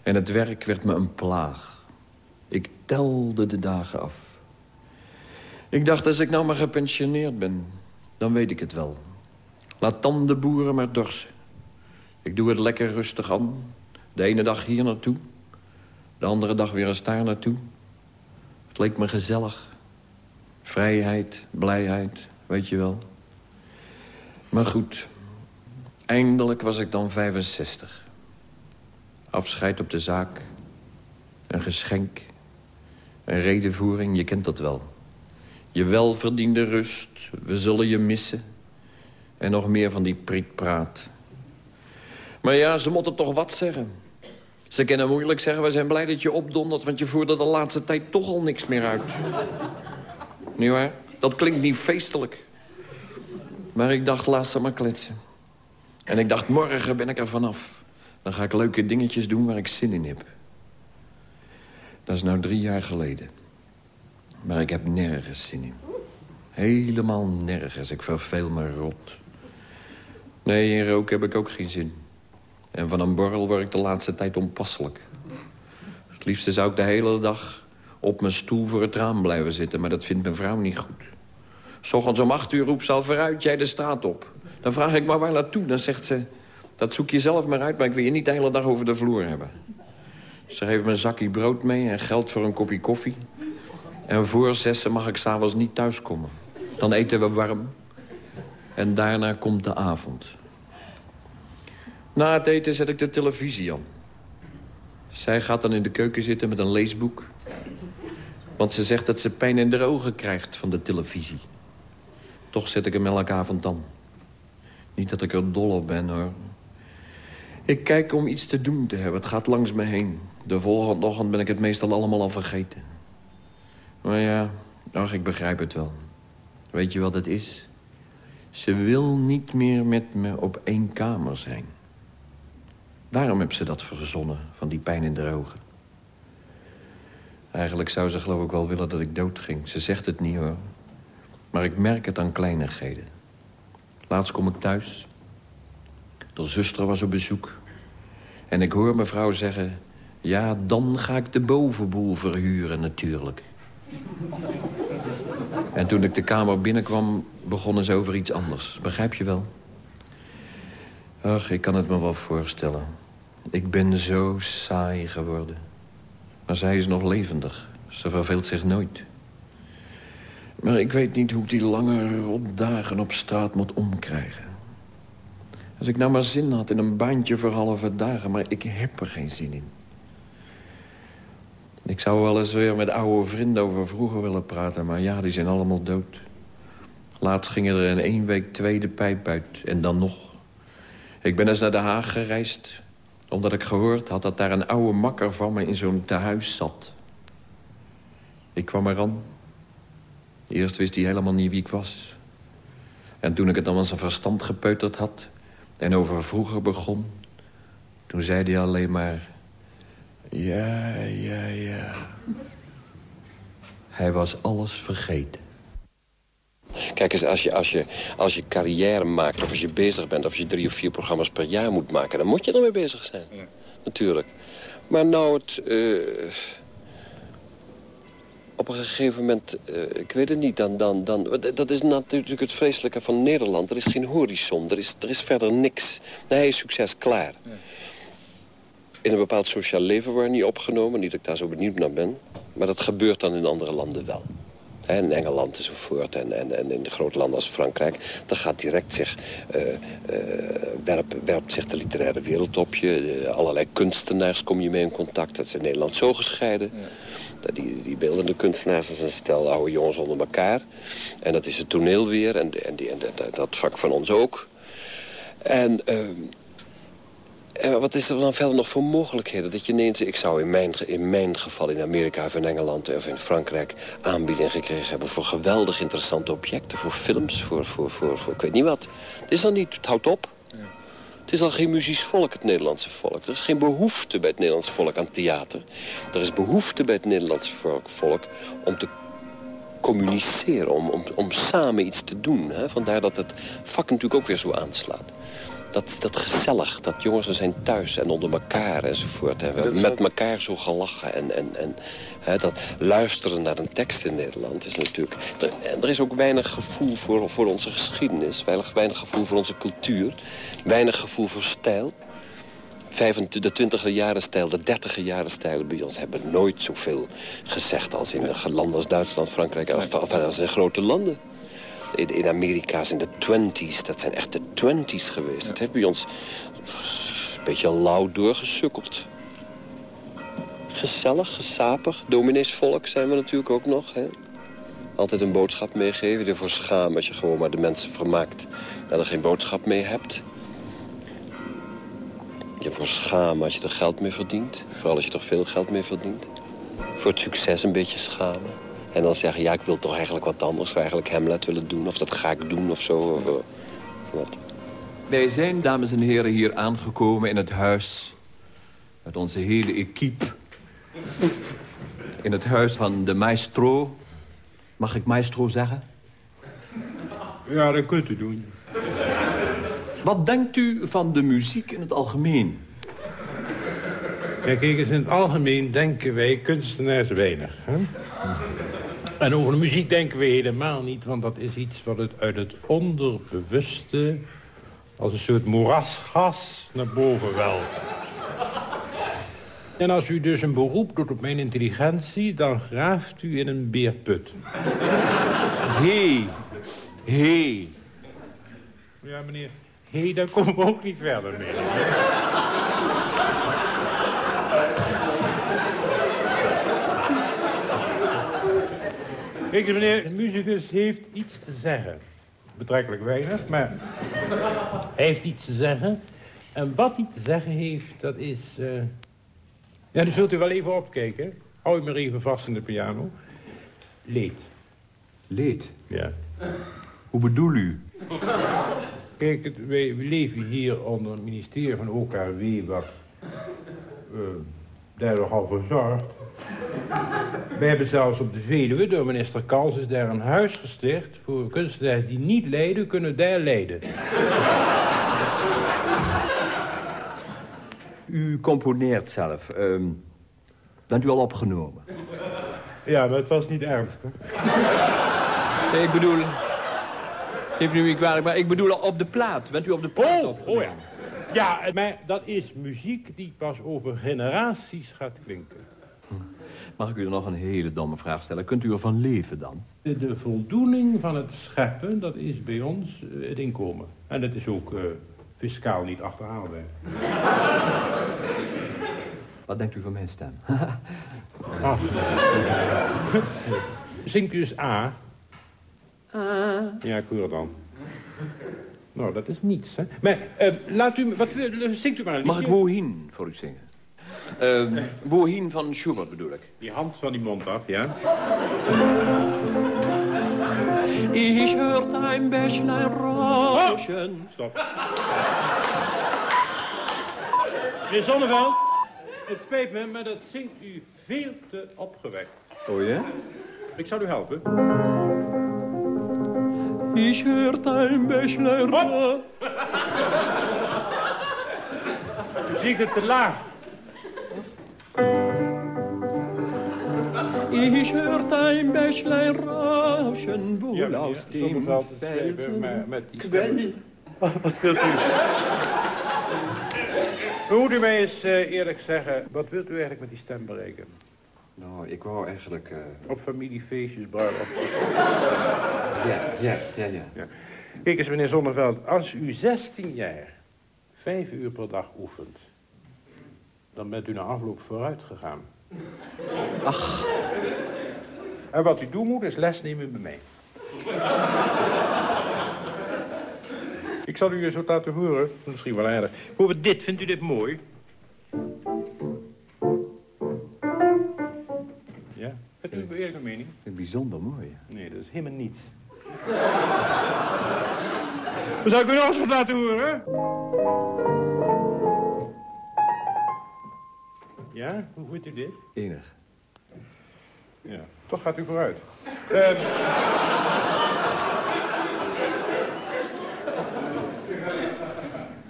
En het werk werd me een plaag. Ik telde de dagen af. Ik dacht, als ik nou maar gepensioneerd ben, dan weet ik het wel. Laat dan de boeren maar dorsen. Ik doe het lekker rustig aan. De ene dag hier naartoe. De andere dag weer eens daar naartoe. Het leek me gezellig. Vrijheid, blijheid, weet je wel. Maar goed, eindelijk was ik dan 65. Afscheid op de zaak. Een geschenk. Een redenvoering, je kent dat wel. Je welverdiende rust, we zullen je missen. En nog meer van die prikpraat. Maar ja, ze moeten toch wat zeggen. Ze kunnen moeilijk zeggen, we zijn blij dat je opdondert... want je voerde de laatste tijd toch al niks meer uit. Niet waar? Dat klinkt niet feestelijk. Maar ik dacht, laat ze maar kletsen. En ik dacht, morgen ben ik er vanaf. Dan ga ik leuke dingetjes doen waar ik zin in heb. Dat is nou drie jaar geleden. Maar ik heb nergens zin in. Helemaal nergens. Ik verveel me rot. Nee, in rook heb ik ook geen zin. En van een borrel word ik de laatste tijd onpasselijk. Het liefste zou ik de hele dag op mijn stoel voor het raam blijven zitten... maar dat vindt mijn vrouw niet goed. S ochtends om acht uur roept ze al vooruit jij de straat op. Dan vraag ik maar waar naartoe. Dan zegt ze, dat zoek je zelf maar uit... maar ik wil je niet de hele dag over de vloer hebben. Ze geeft me een zakje brood mee en geld voor een kopje koffie. En voor zessen mag ik s'avonds niet thuiskomen. Dan eten we warm. En daarna komt de avond. Na het eten zet ik de televisie aan. Zij gaat dan in de keuken zitten met een leesboek. Want ze zegt dat ze pijn in de ogen krijgt van de televisie. Toch zet ik hem elke avond aan. Niet dat ik er dol op ben, hoor. Ik kijk om iets te doen te hebben. Het gaat langs me heen. De volgende ochtend ben ik het meestal allemaal al vergeten. Maar ja, ach, ik begrijp het wel. Weet je wat het is? Ze wil niet meer met me op één kamer zijn. Waarom heb ze dat verzonnen, van die pijn in de ogen? Eigenlijk zou ze geloof ik wel willen dat ik dood ging. Ze zegt het niet, hoor. Maar ik merk het aan kleinigheden. Laatst kom ik thuis. De zuster was op bezoek. En ik hoor mevrouw zeggen... ja, dan ga ik de bovenboel verhuren natuurlijk. En toen ik de kamer binnenkwam, begonnen ze over iets anders. Begrijp je wel? Ach, ik kan het me wel voorstellen. Ik ben zo saai geworden. Maar zij is nog levendig. Ze verveelt zich nooit. Maar ik weet niet hoe ik die lange rotdagen op straat moet omkrijgen. Als ik nou maar zin had in een baantje voor halve dagen... maar ik heb er geen zin in. Ik zou wel eens weer met oude vrienden over vroeger willen praten... maar ja, die zijn allemaal dood. Laatst gingen er in één week tweede pijp uit en dan nog. Ik ben eens naar Den Haag gereisd... omdat ik gehoord had dat daar een oude makker van me in zo'n tehuis zat. Ik kwam eraan. Eerst wist hij helemaal niet wie ik was. En toen ik het dan aan zijn verstand gepeuterd had... en over vroeger begon... toen zei hij alleen maar... Ja, ja, ja. Hij was alles vergeten. Kijk eens, als je, als, je, als je carrière maakt of als je bezig bent... of je drie of vier programma's per jaar moet maken... dan moet je ermee bezig zijn. Ja. Natuurlijk. Maar nou het... Uh, op een gegeven moment, uh, ik weet het niet, dan, dan, dan, dat is natuurlijk het vreselijke van Nederland. Er is geen horizon, er is, er is verder niks. Nee, succes, klaar. Ja in een bepaald sociaal leven worden niet opgenomen. Niet dat ik daar zo benieuwd naar ben. Maar dat gebeurt dan in andere landen wel. in Engeland enzovoort en, en, en in de grote landen als Frankrijk. Dan gaat direct zich, uh, uh, werpt, werpt zich de literaire wereld op je. Uh, allerlei kunstenaars kom je mee in contact. Dat is in Nederland zo gescheiden. Ja. Die, die beeldende kunstenaars zijn een stel oude jongens onder elkaar. En dat is het toneel weer. En, en, die, en dat, dat vak van ons ook. En ehm, en wat is er dan verder nog voor mogelijkheden? Dat je ineens, ik zou in mijn, in mijn geval in Amerika of in Engeland of in Frankrijk... aanbiedingen gekregen hebben voor geweldig interessante objecten. Voor films, voor, voor, voor, voor ik weet niet wat. Het is dan niet, het houdt op. Ja. Het is al geen muzisch volk, het Nederlandse volk. Er is geen behoefte bij het Nederlandse volk aan theater. Er is behoefte bij het Nederlandse volk om te communiceren, om, om, om samen iets te doen. Hè? Vandaar dat het vak natuurlijk ook weer zo aanslaat. Dat, dat gezellig, dat jongens er zijn thuis en onder elkaar enzovoort. We hebben met elkaar zo gelachen. En, en, en hè, dat luisteren naar een tekst in Nederland is natuurlijk... Er, en er is ook weinig gevoel voor, voor onze geschiedenis. Weinig, weinig gevoel voor onze cultuur. Weinig gevoel voor stijl. 25, de twintiger jaren stijl, de dertiger jaren stijlen bij ons hebben nooit zoveel gezegd als in landen als Duitsland, Frankrijk, of, of als in grote landen. In, in Amerika's in de twenties, dat zijn echt de twenties geweest. Dat heeft bij ons een beetje lauw doorgesukkeld. Gezellig, gesapig, domineesvolk zijn we natuurlijk ook nog. Hè? Altijd een boodschap meegeven, ervoor schamen als je gewoon maar de mensen vermaakt... dat er geen boodschap mee hebt je voor schamen als je er geld mee verdient. Vooral als je er veel geld mee verdient. Voor het succes een beetje schamen. En dan zeggen, ja, ik wil toch eigenlijk wat anders. Zou eigenlijk Hamlet willen doen, of dat ga ik doen, of zo. Of, uh, wat. Wij zijn, dames en heren, hier aangekomen in het huis... met onze hele equipe. In het huis van de maestro. Mag ik maestro zeggen? Ja, dat kunt u doen. Wat denkt u van de muziek in het algemeen? Kijk, kijk eens, in het algemeen denken wij kunstenaars weinig. Hè? En over de muziek denken we helemaal niet, want dat is iets wat het uit het onderbewuste... als een soort moerasgas naar boven welt. En als u dus een beroep doet op mijn intelligentie... dan graaft u in een beerput. Hé, hé. Ja, meneer. Hé, hey, daar komen we ook niet verder mee. Kijk, meneer, een muzikus heeft iets te zeggen. Betrekkelijk weinig, maar hij heeft iets te zeggen. En wat hij te zeggen heeft, dat is... Uh... Ja, nu zult u wel even opkijken. Hou je maar even vast in de piano. Leed. Leed? Ja. Hoe bedoel u? Kijk, wij, we leven hier onder het ministerie van OKW... wat uh, daar nogal voor zorgt. We hebben zelfs op de Veluwe, door minister Kals... is daar een huis gesticht voor kunstenaars die niet lijden... kunnen daar lijden. U componeert zelf. Uh, bent u al opgenomen? Ja, maar het was niet ernstig. Nee, ik bedoel... Neemt u me niet kwalijk, maar ik bedoel op de plaat. Bent u op de plaat oh, oh ja. Ja, maar dat is muziek die pas over generaties gaat klinken. Mag ik u nog een hele domme vraag stellen? Kunt u ervan leven dan? De, de voldoening van het scheppen, dat is bij ons uh, het inkomen. En dat is ook uh, fiscaal niet achterhaalbaar. Wat denkt u van mijn stem? Ach. Zingt u eens A. A. Ja, ik hoor dan. Nou, dat is niets, hè. Maar uh, laat u... Wat, zingt u maar een Mag ik Wohin voor u zingen? Uh, Wohin van Schubert bedoel ik. Die hand van die mond af, ja. Ich hört ein Bächlein rauschen. Oh, stop. Meneer Zonneveld, het spijt me, maar dat zingt u veel te opgewekt. Oh ja? Ik zal u helpen. Ich hört ein Bächlein rauschen. U zingt het te laag. Ich hört ein Bächlein rauschen, wohl Ja, aus dem Felsen Quell. Wat wilt u? Moet u mij eens eerlijk zeggen, wat wilt u eigenlijk met die stem bereiken? Nou, ik wou eigenlijk... Uh... Op familiefeestjes, bruiloft. Ja, ja, ja, ja, ja. Kijk eens, meneer Zonneveld, als u 16 jaar vijf uur per dag oefent, dan bent u na afloop vooruit gegaan. Ach. En wat u doen moet, is les nemen bij mij. Ik zal u eens wat laten horen. Misschien wel aardig. Bijvoorbeeld dit. Vindt u dit mooi? Ja? Heeft u een eerlijke mening? Een bijzonder mooi. Nee, dat is helemaal niets. Dan zou ik u nog eens wat laten horen? Ja? Hoe vindt u dit? Enig. Ja, toch gaat u vooruit. Ehm,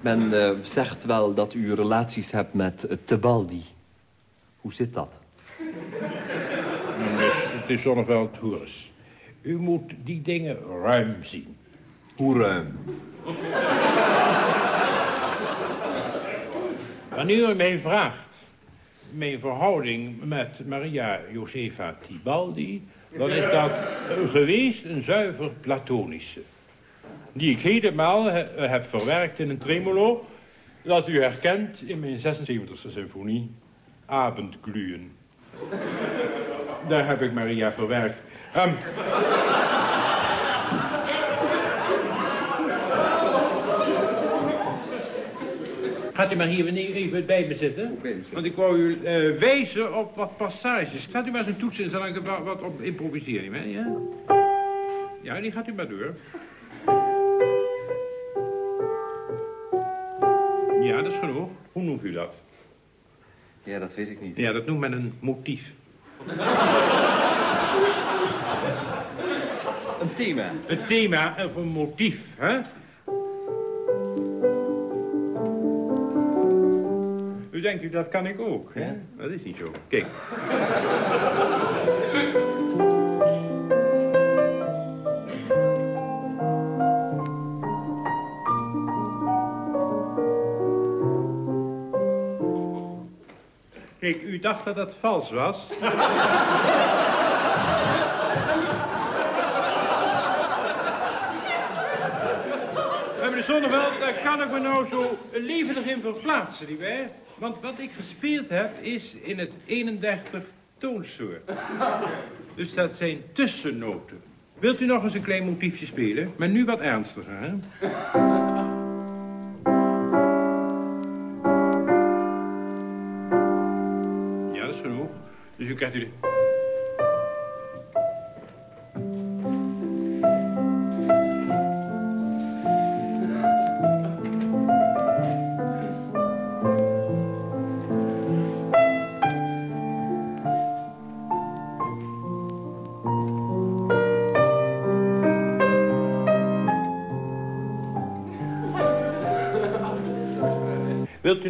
Men eh, zegt wel dat u relaties hebt met uh, Tebaldi. Hoe zit dat? Dus het is Zonneveld Hoers. U moet die dingen ruim zien. Hoe ruim? Wanneer u mij vraagt mijn verhouding met Maria Josefa Tibaldi... dan is dat geweest een zuiver platonische. Die ik helemaal he, heb verwerkt in een tremolo... dat u herkent in mijn 76e symfonie, Abendglühen. Daar heb ik Maria verwerkt. Um, Gaat u maar hier even bij me zitten. Want ik wou u uh, wijzen op wat passages. Gaat u maar zo'n toetsen en zal ik wat, wat op improviseren. Hè? Ja? ja, die gaat u maar door. Ja, dat is genoeg. Hoe noemt u dat? Ja, dat weet ik niet. Ja, dat noemt men een motief. een thema? Een thema of een motief, hè? Denkt u, dat kan ik ook, hè? Ja? Dat is niet zo. Kijk. Kijk, u dacht dat dat vals was. Meneer Zonneveld, kan ik me nou zo levendig in verplaatsen, nietwaar? Want wat ik gespeeld heb, is in het 31 toonsoort. Dus dat zijn tussennoten. Wilt u nog eens een klein motiefje spelen? Maar nu wat ernstiger, hè? Ja, dat is genoeg. Dus u krijgt u... Wilt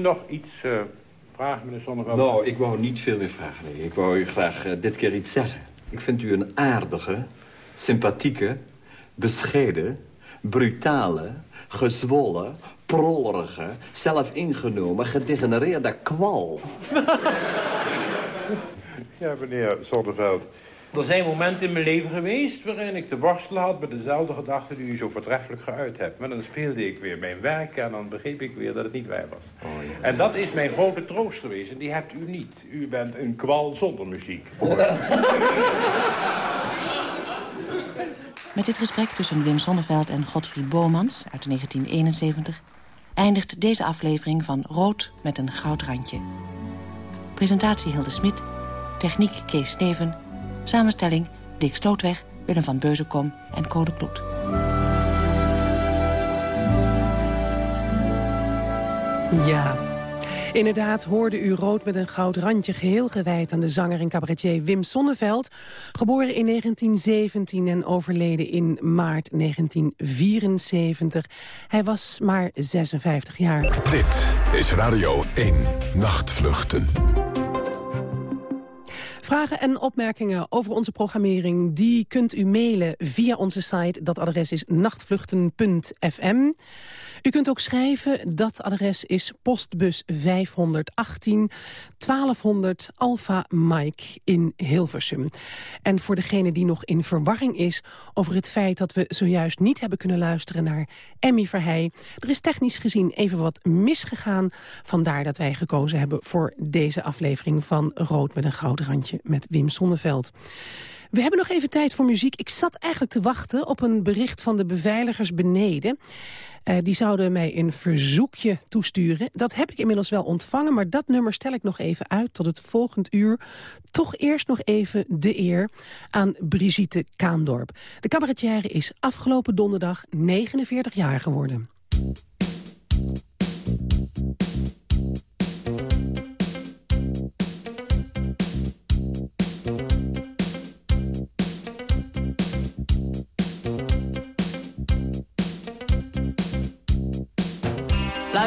nog iets uh, vragen, meneer Zonneveld? Nou, ik wou niet veel meer vragen. Nee. Ik wou u graag uh, dit keer iets zeggen. Ik vind u een aardige, sympathieke, bescheiden, brutale, gezwollen, prollerige, zelfingenomen, gedegenereerde kwal. ja, meneer Zonneveld. Er zijn momenten in mijn leven geweest waarin ik te worstelen had met dezelfde gedachten die u zo voortreffelijk geuit hebt. Maar dan speelde ik weer mijn werk en dan begreep ik weer dat het niet waar was. Oh, yes. En dat is mijn grote troost geweest en die hebt u niet. U bent een kwal zonder muziek. Met dit gesprek tussen Wim Sonneveld en Godfried Bomans uit 1971... eindigt deze aflevering van Rood met een goud randje. Presentatie Hilde Smit, techniek Kees Steven... Samenstelling Dick Slootweg, Willem van Beuzenkom en Code Kloet. Ja, Inderdaad hoorde u Rood met een goud randje geheel gewijd aan de zanger en cabaretier Wim Sonneveld. Geboren in 1917 en overleden in maart 1974. Hij was maar 56 jaar. Dit is Radio 1 Nachtvluchten. Vragen en opmerkingen over onze programmering... die kunt u mailen via onze site. Dat adres is nachtvluchten.fm. U kunt ook schrijven. Dat adres is postbus 518 1200 Alpha Mike in Hilversum. En voor degene die nog in verwarring is over het feit dat we zojuist niet hebben kunnen luisteren naar Emmy Verheij. Er is technisch gezien even wat misgegaan. Vandaar dat wij gekozen hebben voor deze aflevering van Rood met een goud randje met Wim Sonneveld. We hebben nog even tijd voor muziek. Ik zat eigenlijk te wachten op een bericht van de beveiligers beneden. Uh, die zouden mij een verzoekje toesturen. Dat heb ik inmiddels wel ontvangen, maar dat nummer stel ik nog even uit tot het volgend uur. Toch eerst nog even de eer aan Brigitte Kaandorp. De cabaretière is afgelopen donderdag 49 jaar geworden.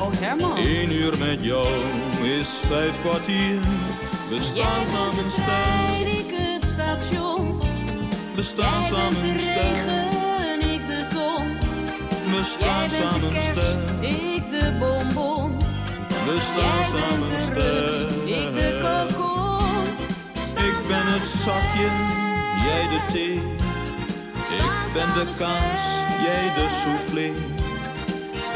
Oh Herman. Eén uur met jou is vijf kwartier. We staan samen trein, ik het station. we staan samen de regen, ik de ton. We staan samen sterk, ik de bonbon. we staan samen de rups, ik de kokon. Ik ben het zakje, jij de thee. Ik ben de kaas, jij de soufflé.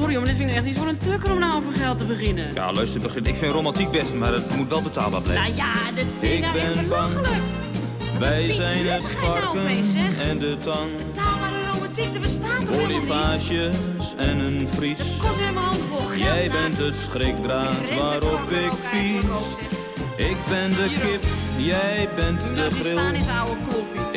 Sorry, maar dit vind ik echt niet voor een tukker om nou over geld te beginnen. Ja, luister, Begin, ik vind romantiek best, maar het moet wel betaalbaar blijven. Nou ja, dit vind ik, nou echt belachelijk. Wij zijn het nou varken en de tang. Betaalbare romantiek, er bestaat toch? Bonifages en een vries. Kost weer mijn handvol geld. Jij nou. bent de schrikdraad waarop ik pies. Ik ben de kip, jij bent de Nou, die grill. staan is oude kloffie.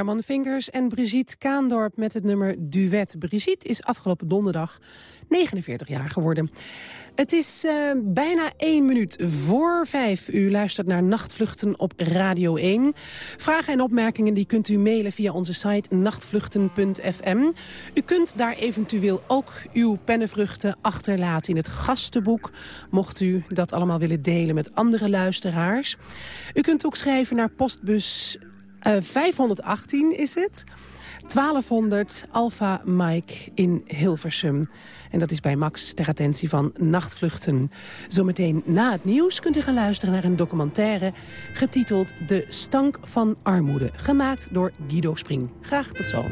Herman Vinkers en Brigitte Kaandorp met het nummer Duet. Brigitte is afgelopen donderdag 49 jaar geworden. Het is eh, bijna één minuut voor vijf. U luistert naar Nachtvluchten op Radio 1. Vragen en opmerkingen die kunt u mailen via onze site nachtvluchten.fm. U kunt daar eventueel ook uw pennenvruchten achterlaten in het gastenboek... mocht u dat allemaal willen delen met andere luisteraars. U kunt ook schrijven naar postbus eh, 518 is het. 1200 Alpha Mike in Hilversum. En dat is bij Max ter attentie van Nachtvluchten. Zometeen na het nieuws kunt u gaan luisteren naar een documentaire... getiteld De Stank van Armoede. Gemaakt door Guido Spring. Graag tot zo.